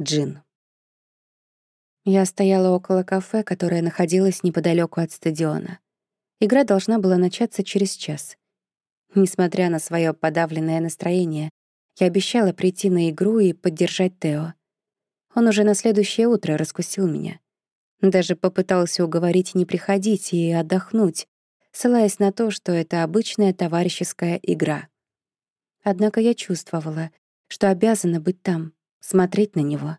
Джин. Я стояла около кафе, которое находилось неподалеку от стадиона. Игра должна была начаться через час. Несмотря на свое подавленное настроение, я обещала прийти на игру и поддержать Тео. Он уже на следующее утро раскусил меня. Даже попытался уговорить не приходить и отдохнуть, ссылаясь на то, что это обычная товарищеская игра. Однако я чувствовала, что обязана быть там, смотреть на него.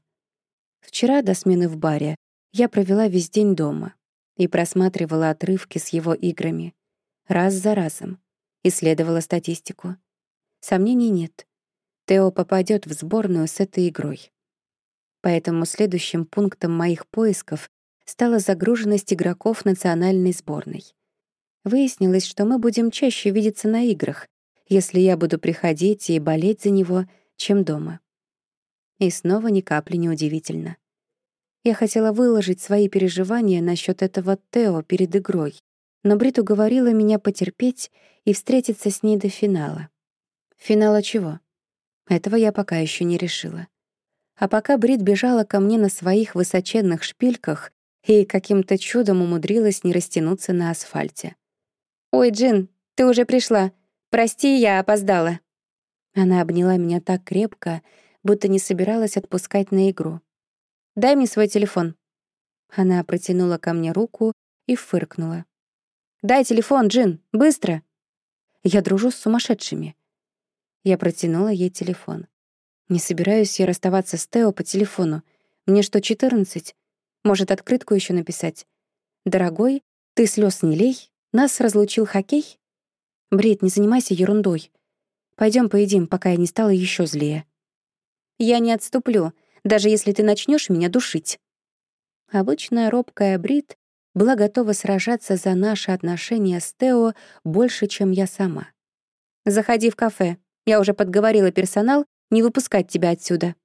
Вчера до смены в баре я провела весь день дома и просматривала отрывки с его играми. Раз за разом. Исследовала статистику. Сомнений нет. Тео попадет в сборную с этой игрой. Поэтому следующим пунктом моих поисков стала загруженность игроков национальной сборной. Выяснилось, что мы будем чаще видеться на играх, если я буду приходить и болеть за него, чем дома. И снова ни капли не удивительно. Я хотела выложить свои переживания насчет этого Тео перед игрой, но Брит уговорила меня потерпеть и встретиться с ней до финала. Финала чего? Этого я пока еще не решила. А пока Брит бежала ко мне на своих высоченных шпильках и каким-то чудом умудрилась не растянуться на асфальте. «Ой, Джин, ты уже пришла. Прости, я опоздала». Она обняла меня так крепко, будто не собиралась отпускать на игру. «Дай мне свой телефон». Она протянула ко мне руку и фыркнула. «Дай телефон, Джин, быстро!» Я дружу с сумасшедшими. Я протянула ей телефон. Не собираюсь я расставаться с Тео по телефону. Мне что, 14? Может, открытку еще написать? «Дорогой, ты слез не лей, нас разлучил хоккей?» Брит, не занимайся ерундой. Пойдем поедим, пока я не стала еще злее. Я не отступлю, даже если ты начнешь меня душить. Обычная робкая Брит была готова сражаться за наши отношения с Тео больше, чем я сама. «Заходи в кафе. Я уже подговорила персонал не выпускать тебя отсюда».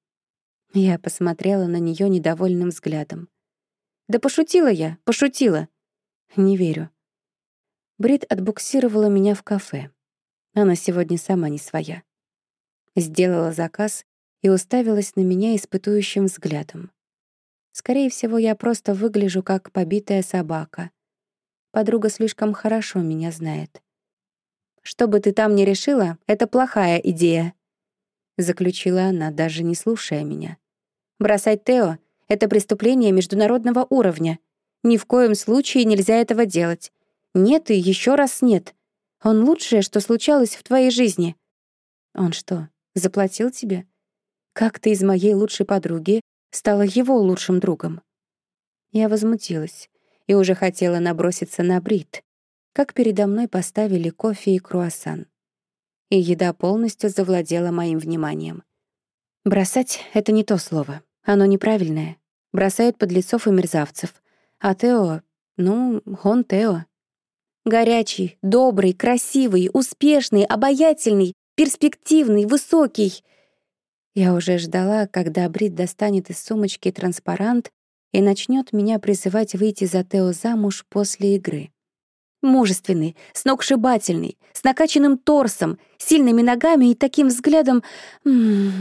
Я посмотрела на нее недовольным взглядом. «Да пошутила я, пошутила». «Не верю». Брит отбуксировала меня в кафе. Она сегодня сама не своя. Сделала заказ и уставилась на меня испытующим взглядом. Скорее всего, я просто выгляжу как побитая собака. Подруга слишком хорошо меня знает. «Что бы ты там ни решила, это плохая идея», — заключила она, даже не слушая меня. «Бросать Тео — это преступление международного уровня. Ни в коем случае нельзя этого делать. Нет и еще раз нет. Он лучшее, что случалось в твоей жизни». «Он что, заплатил тебе?» Как ты из моей лучшей подруги стала его лучшим другом? Я возмутилась и уже хотела наброситься на Брит, как передо мной поставили кофе и круассан. И еда полностью завладела моим вниманием. Бросать — это не то слово. Оно неправильное. Бросают подлецов и мерзавцев. А Тео, ну, он Тео. Горячий, добрый, красивый, успешный, обаятельный, перспективный, высокий. Я уже ждала, когда Брит достанет из сумочки транспарант и начнет меня призывать выйти за Тео замуж после игры. Мужественный, сногсшибательный, с накачанным торсом, сильными ногами и таким взглядом... М -м -м.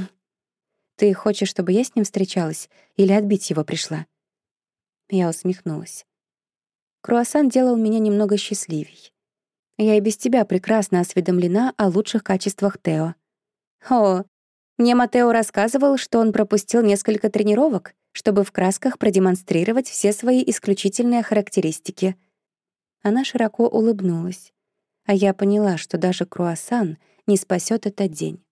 «Ты хочешь, чтобы я с ним встречалась или отбить его пришла?» Я усмехнулась. Круассан делал меня немного счастливей. Я и без тебя прекрасно осведомлена о лучших качествах Тео. О, мне Матео рассказывал, что он пропустил несколько тренировок, чтобы в красках продемонстрировать все свои исключительные характеристики. Она широко улыбнулась, а я поняла, что даже круассан не спасет этот день.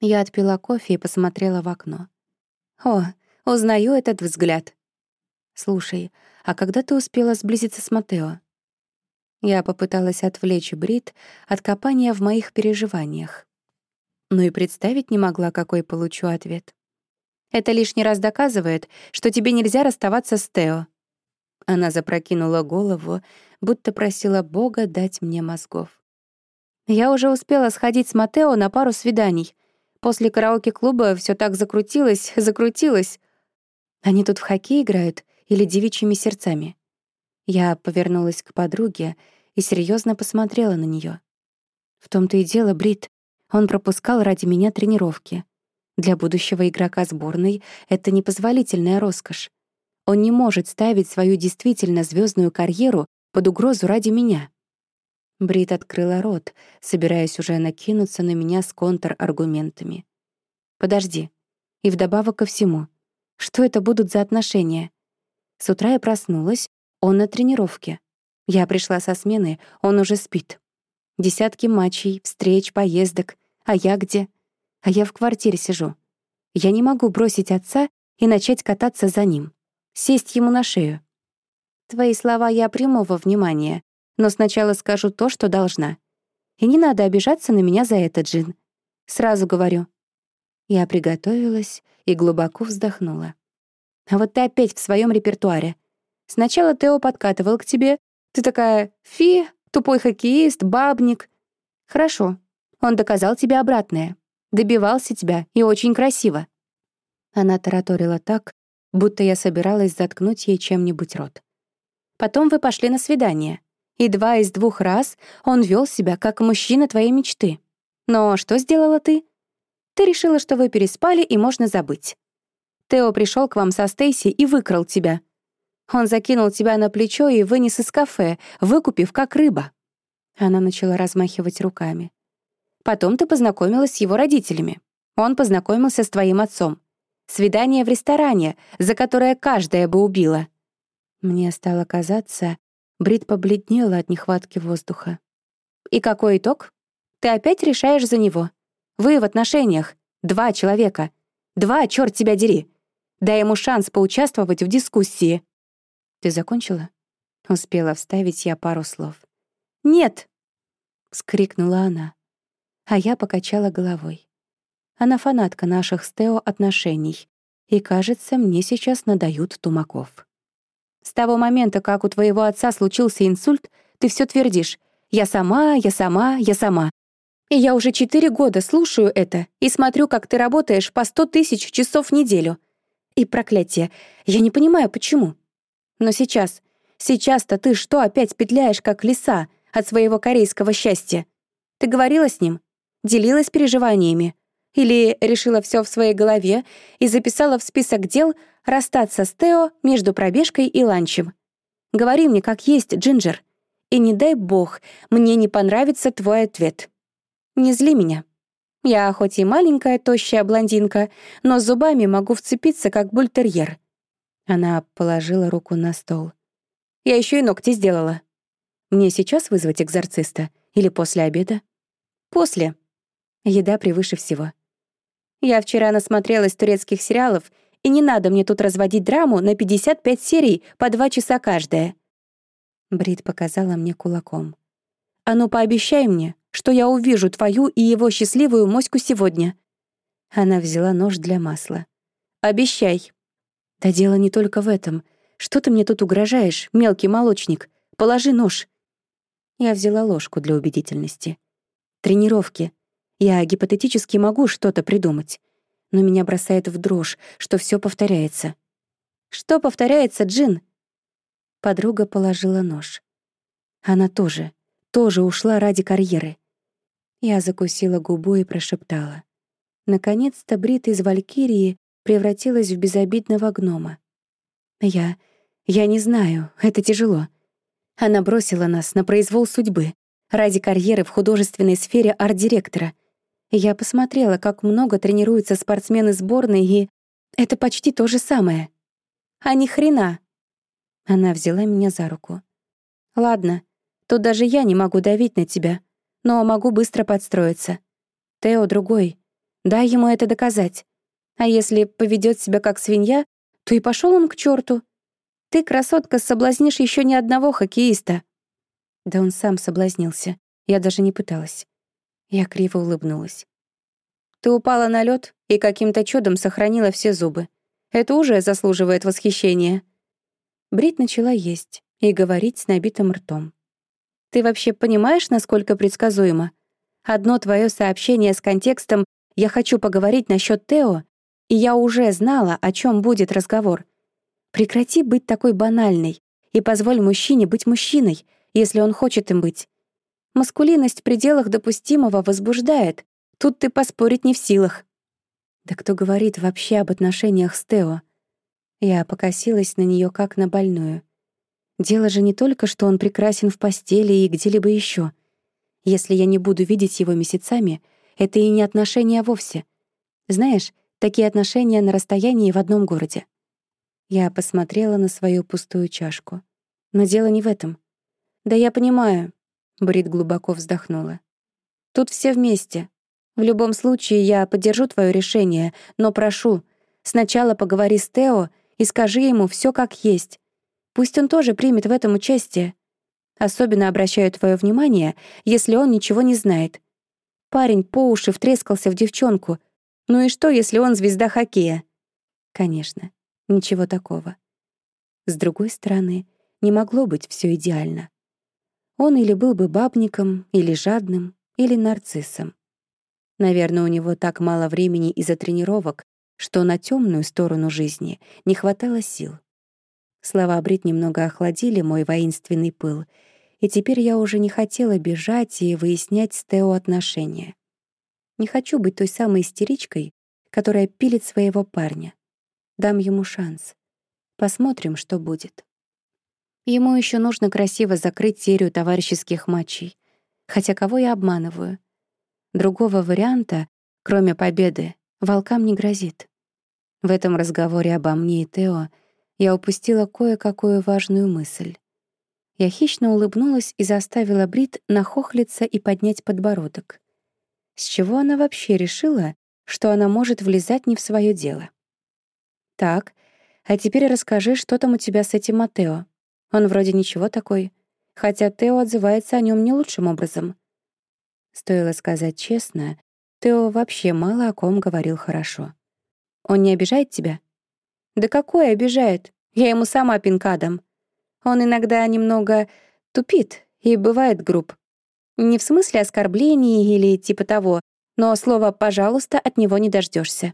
Я отпила кофе и посмотрела в окно. «О, узнаю этот взгляд». «Слушай, а когда ты успела сблизиться с Матео?» Я попыталась отвлечь Брит от копания в моих переживаниях но и представить не могла, какой получу ответ. «Это лишний раз доказывает, что тебе нельзя расставаться с Тео». Она запрокинула голову, будто просила Бога дать мне мозгов. «Я уже успела сходить с Матео на пару свиданий. После караоке-клуба все так закрутилось, закрутилось. Они тут в хоккей играют или девичьими сердцами?» Я повернулась к подруге и серьезно посмотрела на нее. В том-то и дело, Брит, он пропускал ради меня тренировки. Для будущего игрока сборной это непозволительная роскошь. Он не может ставить свою действительно звездную карьеру под угрозу ради меня. Брит открыла рот, собираясь уже накинуться на меня с контраргументами. «Подожди. И вдобавок ко всему. Что это будут за отношения? С утра я проснулась, он на тренировке. Я пришла со смены, он уже спит. Десятки матчей, встреч, поездок. А я где? а я в квартире сижу. Я не могу бросить отца и начать кататься за ним, сесть ему на шею. Твои слова я приму во внимание, но сначала скажу то, что должна. И не надо обижаться на меня за это, Джин. Сразу говорю. Я приготовилась и глубоко вздохнула. А вот ты опять в своем репертуаре. Сначала Тео подкатывал к тебе. Ты такая «фи», тупой хоккеист, бабник. Хорошо, он доказал тебе обратное. Добивался тебя, и очень красиво». Она тараторила так, будто я собиралась заткнуть ей чем-нибудь рот. Потом вы пошли на свидание, и два из двух раз он вел себя как мужчина твоей мечты. Но что сделала ты? Ты решила, что вы переспали и можно забыть. Тео пришел к вам со Стейси и выкрал тебя. Он закинул тебя на плечо и вынес из кафе, выкупив как рыба. Она начала размахивать руками. Потом ты познакомилась с его родителями. Он познакомился с твоим отцом. Свидание в ресторане, за которое каждая бы убила. Мне стало казаться, Брит побледнела от нехватки воздуха. И какой итог? Ты опять решаешь за него. Вы в отношениях. Два человека. Два, черт тебя дери. Дай ему шанс поучаствовать в дискуссии. Ты закончила? Успела вставить я пару слов. «Нет!» — вскрикнула она а я покачала головой. Она фанатка наших с Тео отношений, и, кажется, мне сейчас надают тумаков. С того момента, как у твоего отца случился инсульт, ты все твердишь «я сама, я сама, я сама». И я уже четыре года слушаю это и смотрю, как ты работаешь по сто тысяч часов в неделю. И проклятие, я не понимаю, почему. Но сейчас, сейчас-то ты что опять петляешь, как лиса, от своего корейского счастья? Ты говорила с ним? делилась переживаниями. Или решила все в своей голове и записала в список дел расстаться с Тео между пробежкой и ланчем. Говори мне, как есть, Джинджер. И не дай бог, мне не понравится твой ответ. Не зли меня. Я хоть и маленькая, тощая блондинка, но зубами могу вцепиться, как бультерьер. Она положила руку на стол. Я еще и ногти сделала. Мне сейчас вызвать экзорциста или после обеда? После. Еда превыше всего. Я вчера насмотрелась турецких сериалов, и не надо мне тут разводить драму на 55 серий по два часа каждая. Брит показала мне кулаком. «А ну пообещай мне, что я увижу твою и его счастливую моську сегодня». Она взяла нож для масла. «Обещай». «Да дело не только в этом. Что ты мне тут угрожаешь, мелкий молочник? Положи нож». Я взяла ложку для убедительности. «Тренировки. Я гипотетически могу что-то придумать, но меня бросает в дрожь, что все повторяется. «Что повторяется, Джин?» Подруга положила нож. Она тоже, тоже ушла ради карьеры. Я закусила губу и прошептала. Наконец-то Брит из Валькирии превратилась в безобидного гнома. Я... я не знаю, это тяжело. Она бросила нас на произвол судьбы ради карьеры в художественной сфере арт-директора — я посмотрела, как много тренируются спортсмены сборной, и это почти то же самое. А ни хрена. Она взяла меня за руку. Ладно, тут даже я не могу давить на тебя, но могу быстро подстроиться. Тео другой. Дай ему это доказать. А если поведет себя как свинья, то и пошел он к черту. Ты, красотка, соблазнишь еще ни одного хоккеиста. Да он сам соблазнился. Я даже не пыталась. Я криво улыбнулась. «Ты упала на лед и каким-то чудом сохранила все зубы. Это уже заслуживает восхищения». Брит начала есть и говорить с набитым ртом. «Ты вообще понимаешь, насколько предсказуемо? Одно твое сообщение с контекстом «я хочу поговорить насчет Тео», и я уже знала, о чем будет разговор. Прекрати быть такой банальной и позволь мужчине быть мужчиной, если он хочет им быть. Маскулинность в пределах допустимого возбуждает. Тут ты поспорить не в силах. Да кто говорит вообще об отношениях с Тео? Я покосилась на нее как на больную. Дело же не только, что он прекрасен в постели и где-либо еще. Если я не буду видеть его месяцами, это и не отношения вовсе. Знаешь, такие отношения на расстоянии в одном городе. Я посмотрела на свою пустую чашку. Но дело не в этом. Да я понимаю, Брит глубоко вздохнула. Тут все вместе. В любом случае я поддержу твое решение, но прошу, сначала поговори с Тео и скажи ему все как есть. Пусть он тоже примет в этом участие. Особенно обращаю твое внимание, если он ничего не знает. Парень по уши втрескался в девчонку. Ну и что, если он звезда хоккея? Конечно, ничего такого. С другой стороны, не могло быть все идеально. Он или был бы бабником, или жадным, или нарциссом. Наверное, у него так мало времени из-за тренировок, что на темную сторону жизни не хватало сил. Слова Брит немного охладили мой воинственный пыл, и теперь я уже не хотела бежать и выяснять с Тео отношения. Не хочу быть той самой истеричкой, которая пилит своего парня. Дам ему шанс. Посмотрим, что будет. Ему еще нужно красиво закрыть серию товарищеских матчей. Хотя кого я обманываю? Другого варианта, кроме победы, волкам не грозит. В этом разговоре обо мне и Тео я упустила кое-какую важную мысль. Я хищно улыбнулась и заставила Брит нахохлиться и поднять подбородок. С чего она вообще решила, что она может влезать не в свое дело? «Так, а теперь расскажи, что там у тебя с этим Матео. Он вроде ничего такой, хотя Тео отзывается о нем не лучшим образом». Стоило сказать честно, Тео вообще мало о ком говорил хорошо. «Он не обижает тебя?» «Да какой обижает? Я ему сама пинка дам. Он иногда немного тупит и бывает груб. Не в смысле оскорблений или типа того, но слово «пожалуйста» от него не дождешься.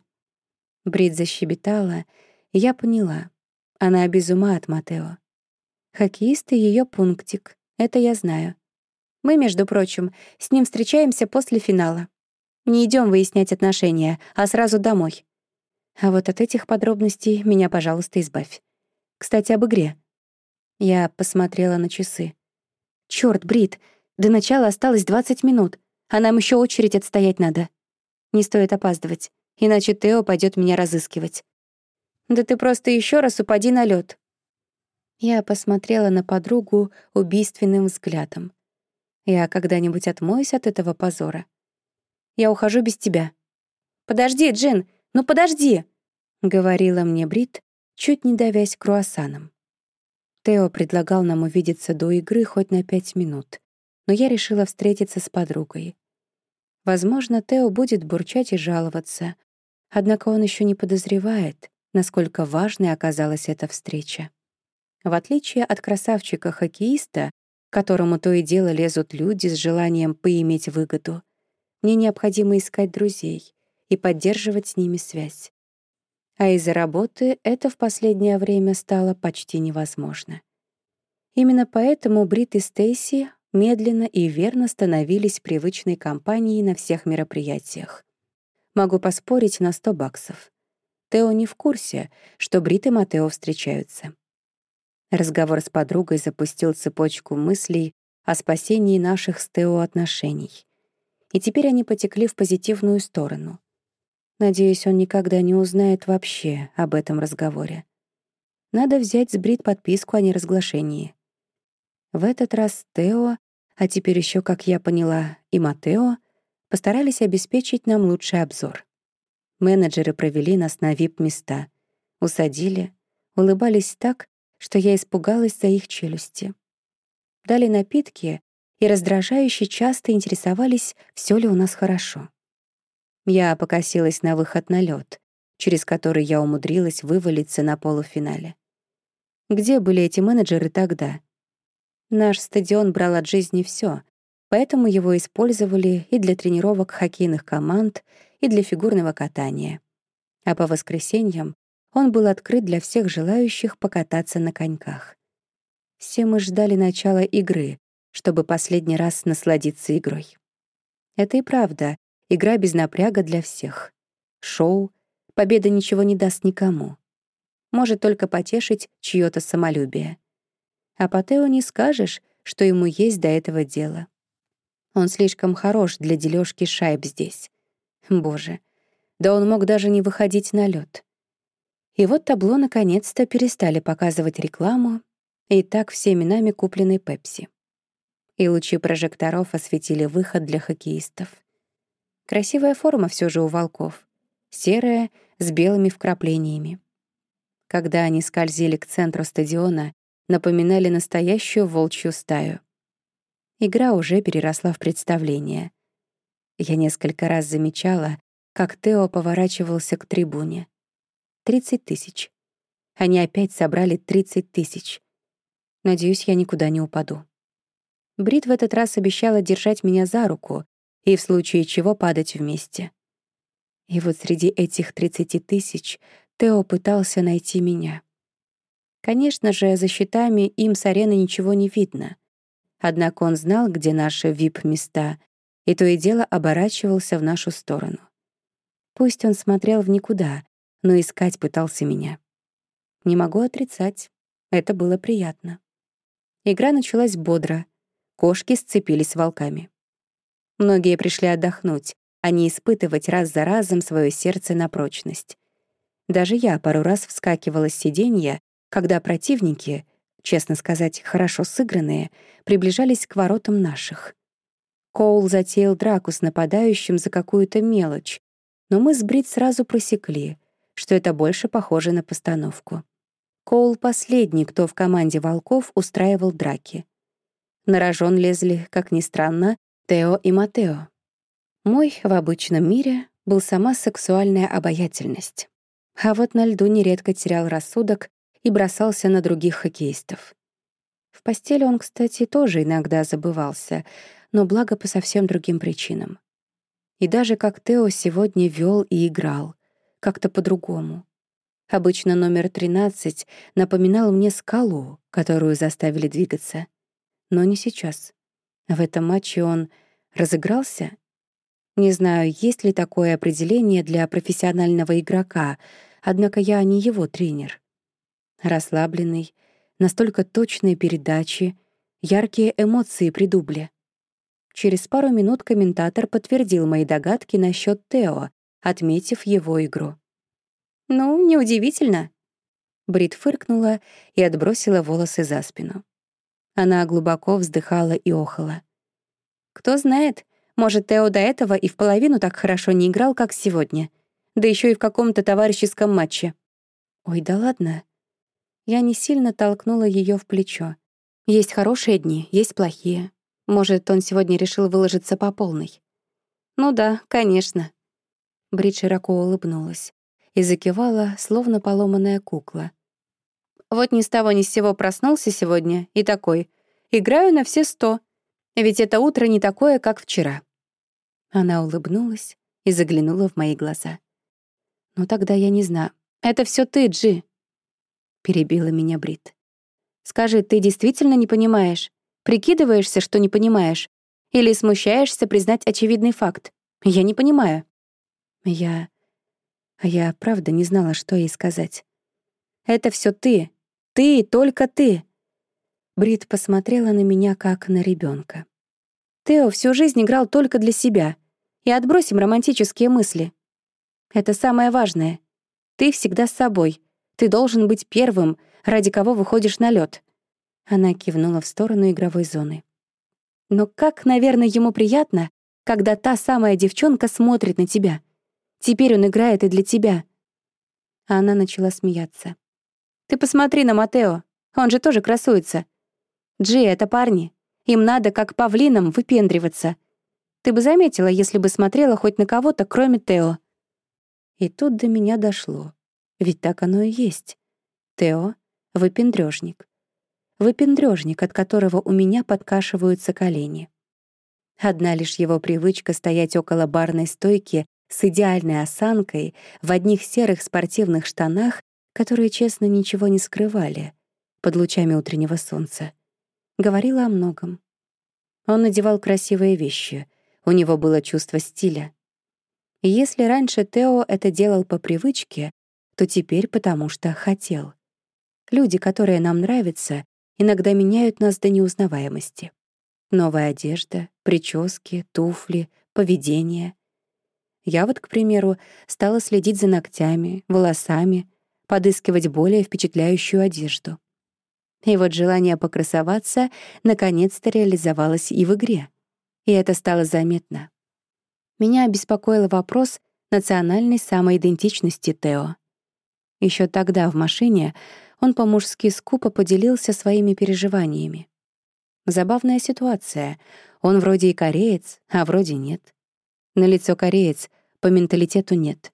Брит защебетала, и я поняла. Она без ума от Матео. Хоккеист и её пунктик, это я знаю. Мы, между прочим, с ним встречаемся после финала. Не идем выяснять отношения, а сразу домой. А вот от этих подробностей меня, пожалуйста, избавь. Кстати, об игре. Я посмотрела на часы. Чёрт, Брит, до начала осталось 20 минут, а нам ещё очередь отстоять надо. Не стоит опаздывать, иначе Тео пойдёт меня разыскивать. Да ты просто ещё раз упади на лёд. Я посмотрела на подругу убийственным взглядом. Я когда-нибудь отмоюсь от этого позора. Я ухожу без тебя. Подожди, Джин, ну подожди, говорила мне Брит, чуть не давясь круассаном. Тео предлагал нам увидеться до игры хоть на пять минут, но я решила встретиться с подругой. Возможно, Тео будет бурчать и жаловаться, однако он еще не подозревает, насколько важной оказалась эта встреча. В отличие от красавчика-хоккеиста, которому то и дело лезут люди с желанием поиметь выгоду, мне необходимо искать друзей и поддерживать с ними связь а из-за работы это в последнее время стало почти невозможно. Именно поэтому Брит и Стейси медленно и верно становились привычной компанией на всех мероприятиях. Могу поспорить на 100 баксов. Тео не в курсе, что Брит и Матео встречаются. Разговор с подругой запустил цепочку мыслей о спасении наших с Тео отношений. И теперь они потекли в позитивную сторону. Надеюсь, он никогда не узнает вообще об этом разговоре. Надо взять с Брит подписку о неразглашении. В этот раз Тео, а теперь еще, как я поняла, и Матео, постарались обеспечить нам лучший обзор. Менеджеры провели нас на вип-места, усадили, улыбались так, что я испугалась за их челюсти. Дали напитки и раздражающе часто интересовались, все ли у нас хорошо. Я покосилась на выход на лед, через который я умудрилась вывалиться на полуфинале. Где были эти менеджеры тогда? Наш стадион брал от жизни все, поэтому его использовали и для тренировок хоккейных команд, и для фигурного катания. А по воскресеньям он был открыт для всех желающих покататься на коньках. Все мы ждали начала игры, чтобы последний раз насладиться игрой. Это и правда Игра без напряга для всех. Шоу, Победа ничего не даст никому. Может только потешить чьё-то самолюбие. А по Тео не скажешь, что ему есть до этого дело. Он слишком хорош для дележки шайб здесь. Боже, да он мог даже не выходить на лед. И вот табло наконец-то перестали показывать рекламу, и так всеми нами купленной Пепси. И лучи прожекторов осветили выход для хоккеистов. Красивая форма все же у волков. Серая, с белыми вкраплениями. Когда они скользили к центру стадиона, напоминали настоящую волчью стаю. Игра уже переросла в представление. Я несколько раз замечала, как Тео поворачивался к трибуне. 30 тысяч. Они опять собрали 30 тысяч. Надеюсь, я никуда не упаду. Брит в этот раз обещала держать меня за руку и в случае чего падать вместе. И вот среди этих 30 тысяч Тео пытался найти меня. Конечно же, за щитами им с арены ничего не видно. Однако он знал, где наши вип-места, и то и дело оборачивался в нашу сторону. Пусть он смотрел в никуда, но искать пытался меня. Не могу отрицать, это было приятно. Игра началась бодро. Кошки сцепились с волками. Многие пришли отдохнуть, а не испытывать раз за разом свое сердце на прочность. Даже я пару раз вскакивала с сиденья когда противники, честно сказать, хорошо сыгранные, приближались к воротам наших. Коул затеял драку с нападающим за какую-то мелочь, но мы с Брит сразу просекли, что это больше похоже на постановку. Коул — последний, кто в команде волков устраивал драки. На рожон лезли, как ни странно, Тео и Матео. Мой в обычном мире был сама сексуальная обаятельность. А вот на льду нередко терял рассудок и бросался на других хоккеистов. В постели он, кстати, тоже иногда забывался, но благо по совсем другим причинам. И даже как Тео сегодня вел и играл, как-то по-другому. Обычно номер 13 напоминал мне скалу, которую заставили двигаться. Но не сейчас. В этом матче он разыгрался? Не знаю, есть ли такое определение для профессионального игрока, однако я не его тренер расслабленный, настолько точные передачи, яркие эмоции при дубле. Через пару минут комментатор подтвердил мои догадки насчет Тео, отметив его игру. «Ну, неудивительно». Брит фыркнула и отбросила волосы за спину. Она глубоко вздыхала и охала. «Кто знает, может, Тео до этого и в половину так хорошо не играл, как сегодня, да еще и в каком-то товарищеском матче». «Ой, да ладно», я не сильно толкнула ее в плечо. Есть хорошие дни, есть плохие. Может, он сегодня решил выложиться по полной. Ну да, конечно. Брит широко улыбнулась и закивала, словно поломанная кукла. Вот ни с того ни с сего проснулся сегодня и такой. Играю на все сто. Ведь это утро не такое, как вчера. Она улыбнулась и заглянула в мои глаза. Ну тогда я не знаю. Это все ты, Джи перебила меня Брит. Скажи, ты действительно не понимаешь? Прикидываешься, что не понимаешь? Или смущаешься признать очевидный факт? Я не понимаю. Я... А я правда не знала, что ей сказать. Это все ты. Ты, только ты. Брит посмотрела на меня, как на ребенка. Тео всю жизнь играл только для себя. И отбросим романтические мысли. Это самое важное. Ты всегда с собой. Ты должен быть первым, ради кого выходишь на лед. Она кивнула в сторону игровой зоны. Но как, наверное, ему приятно, когда та самая девчонка смотрит на тебя. Теперь он играет и для тебя. А она начала смеяться. Ты посмотри на Матео. Он же тоже красуется. Джи — это парни. Им надо, как павлинам, выпендриваться. Ты бы заметила, если бы смотрела хоть на кого-то, кроме Тео. И тут до меня дошло. Ведь так оно и есть. Тео — выпендрёжник. Выпендрёжник, от которого у меня подкашиваются колени. Одна лишь его привычка стоять около барной стойки с идеальной осанкой в одних серых спортивных штанах, которые, честно, ничего не скрывали, под лучами утреннего солнца, говорила о многом. Он надевал красивые вещи, у него было чувство стиля. если раньше Тео это делал по привычке, то теперь потому что хотел. Люди, которые нам нравятся, иногда меняют нас до неузнаваемости. Новая одежда, прически, туфли, поведение. Я вот, к примеру, стала следить за ногтями, волосами, подыскивать более впечатляющую одежду. И вот желание покрасоваться наконец-то реализовалось и в игре. И это стало заметно. Меня обеспокоил вопрос национальной самоидентичности Тео. Еще тогда в машине он по-мужски скупо поделился своими переживаниями. Забавная ситуация. Он вроде и кореец, а вроде нет. На лицо кореец, по менталитету нет.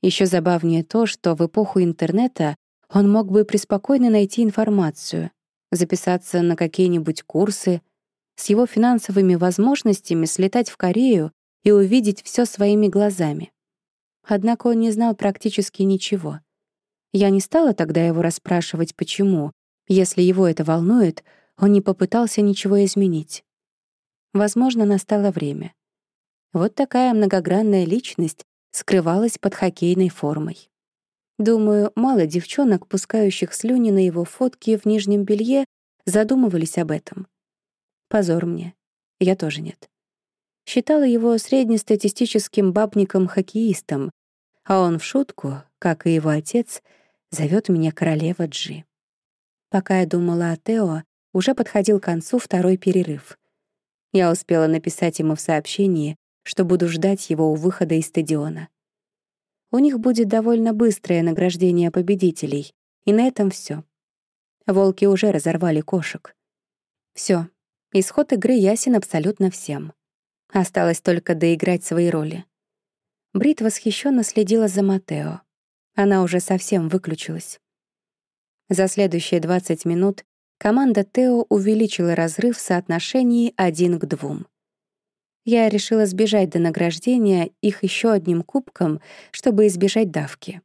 Еще забавнее то, что в эпоху интернета он мог бы преспокойно найти информацию, записаться на какие-нибудь курсы, с его финансовыми возможностями слетать в Корею и увидеть все своими глазами. Однако он не знал практически ничего. Я не стала тогда его расспрашивать, почему. Если его это волнует, он не попытался ничего изменить. Возможно, настало время. Вот такая многогранная личность скрывалась под хоккейной формой. Думаю, мало девчонок, пускающих слюни на его фотки в нижнем белье, задумывались об этом. Позор мне. Я тоже нет. Считала его среднестатистическим бабником-хоккеистом, а он в шутку, как и его отец, зовет меня королева Джи. Пока я думала о Тео, уже подходил к концу второй перерыв. Я успела написать ему в сообщении, что буду ждать его у выхода из стадиона. У них будет довольно быстрое награждение победителей, и на этом все. Волки уже разорвали кошек. Все, исход игры ясен абсолютно всем. Осталось только доиграть свои роли. Брит восхищенно следила за Матео. Она уже совсем выключилась. За следующие 20 минут команда Тео увеличила разрыв в соотношении один к двум. Я решила сбежать до награждения их еще одним кубком, чтобы избежать давки.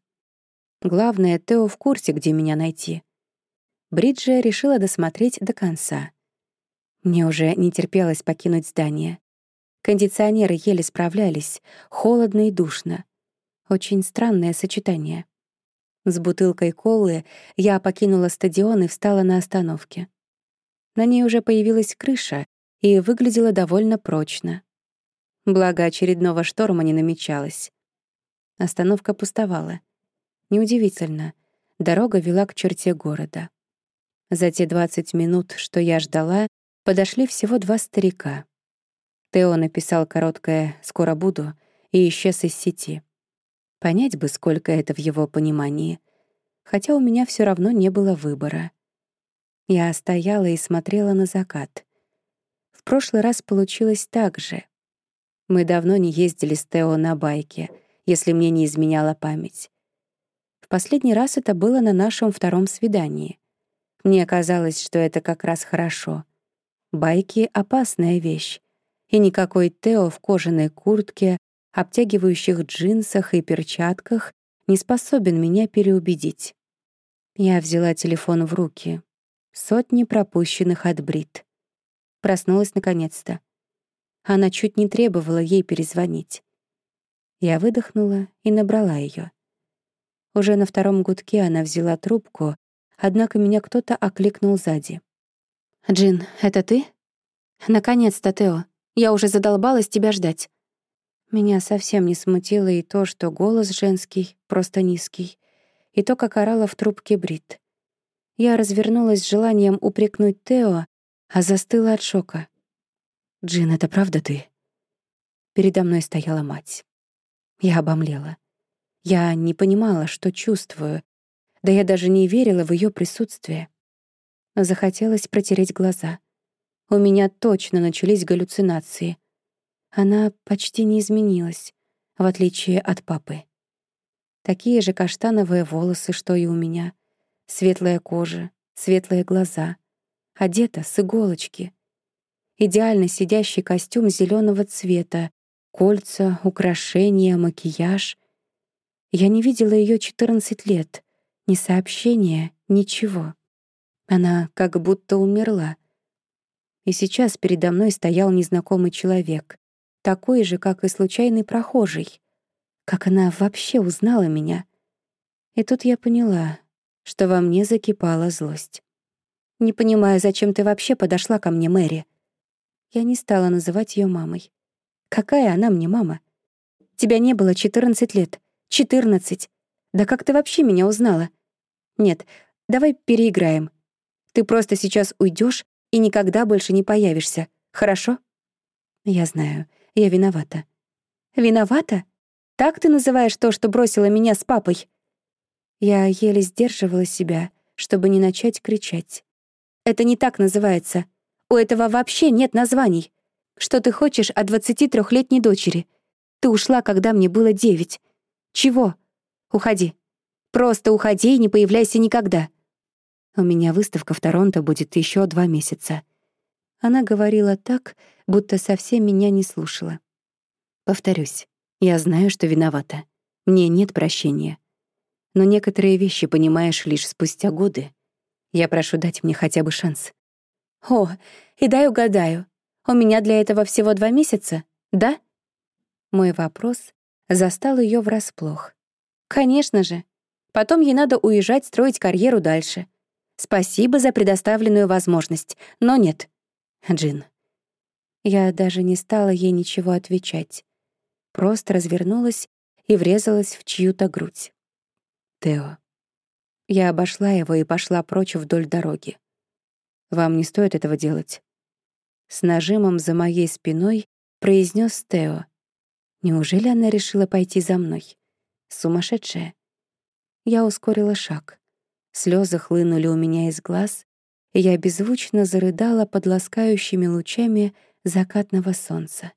Главное, Тео в курсе, где меня найти. Бриджия решила досмотреть до конца. Мне уже не терпелось покинуть здание. Кондиционеры еле справлялись, холодно и душно. Очень странное сочетание. С бутылкой колы я покинула стадион и встала на остановке. На ней уже появилась крыша и выглядела довольно прочно. Благо, очередного шторма не намечалось. Остановка пустовала. Неудивительно, дорога вела к черте города. За те 20 минут, что я ждала, подошли всего два старика. Тео написал короткое «скоро буду» и исчез из сети. Понять бы, сколько это в его понимании. Хотя у меня все равно не было выбора. Я стояла и смотрела на закат. В прошлый раз получилось так же. Мы давно не ездили с Тео на байке, если мне не изменяла память. В последний раз это было на нашем втором свидании. Мне казалось, что это как раз хорошо. Байки — опасная вещь. И никакой Тео в кожаной куртке, обтягивающих джинсах и перчатках не способен меня переубедить. Я взяла телефон в руки. Сотни пропущенных от Брит. Проснулась наконец-то. Она чуть не требовала ей перезвонить. Я выдохнула и набрала ее. Уже на втором гудке она взяла трубку, однако меня кто-то окликнул сзади. «Джин, это ты?» «Наконец-то, Тео. Я уже задолбалась тебя ждать. Меня совсем не смутило и то, что голос женский, просто низкий, и то, как орала в трубке Брит. Я развернулась с желанием упрекнуть Тео, а застыла от шока. «Джин, это правда ты?» Передо мной стояла мать. Я обомлела. Я не понимала, что чувствую, да я даже не верила в ее присутствие. Захотелось протереть глаза. У меня точно начались галлюцинации — она почти не изменилась, в отличие от папы. Такие же каштановые волосы, что и у меня, светлая кожа, светлые глаза, одета с иголочки. Идеально сидящий костюм зеленого цвета, кольца, украшения, макияж. Я не видела ее 14 лет, ни сообщения, ничего. Она как будто умерла. И сейчас передо мной стоял незнакомый человек, такой же, как и случайный прохожий. Как она вообще узнала меня? И тут я поняла, что во мне закипала злость. «Не понимаю, зачем ты вообще подошла ко мне, Мэри?» Я не стала называть ее мамой. «Какая она мне мама? Тебя не было 14 лет. 14. Да как ты вообще меня узнала? Нет, давай переиграем. Ты просто сейчас уйдешь и никогда больше не появишься. Хорошо? Я знаю, я виновата. Виновата? Так ты называешь то, что бросила меня с папой? Я еле сдерживала себя, чтобы не начать кричать. Это не так называется. У этого вообще нет названий. Что ты хочешь от 23-летней дочери? Ты ушла, когда мне было девять. Чего? Уходи. Просто уходи и не появляйся никогда. У меня выставка в Торонто будет еще два месяца. Она говорила так, будто совсем меня не слушала. Повторюсь, я знаю, что виновата. Мне нет прощения. Но некоторые вещи понимаешь лишь спустя годы. Я прошу дать мне хотя бы шанс. О, и дай угадаю. У меня для этого всего два месяца, да? Мой вопрос застал ее врасплох. Конечно же. Потом ей надо уезжать строить карьеру дальше. Спасибо за предоставленную возможность, но нет. Джин. Я даже не стала ей ничего отвечать. Просто развернулась и врезалась в чью-то грудь. Тео. Я обошла его и пошла прочь вдоль дороги. Вам не стоит этого делать. С нажимом за моей спиной произнес Тео. Неужели она решила пойти за мной? Сумасшедшая. Я ускорила шаг. Слезы хлынули у меня из глаз, я беззвучно зарыдала под ласкающими лучами закатного солнца.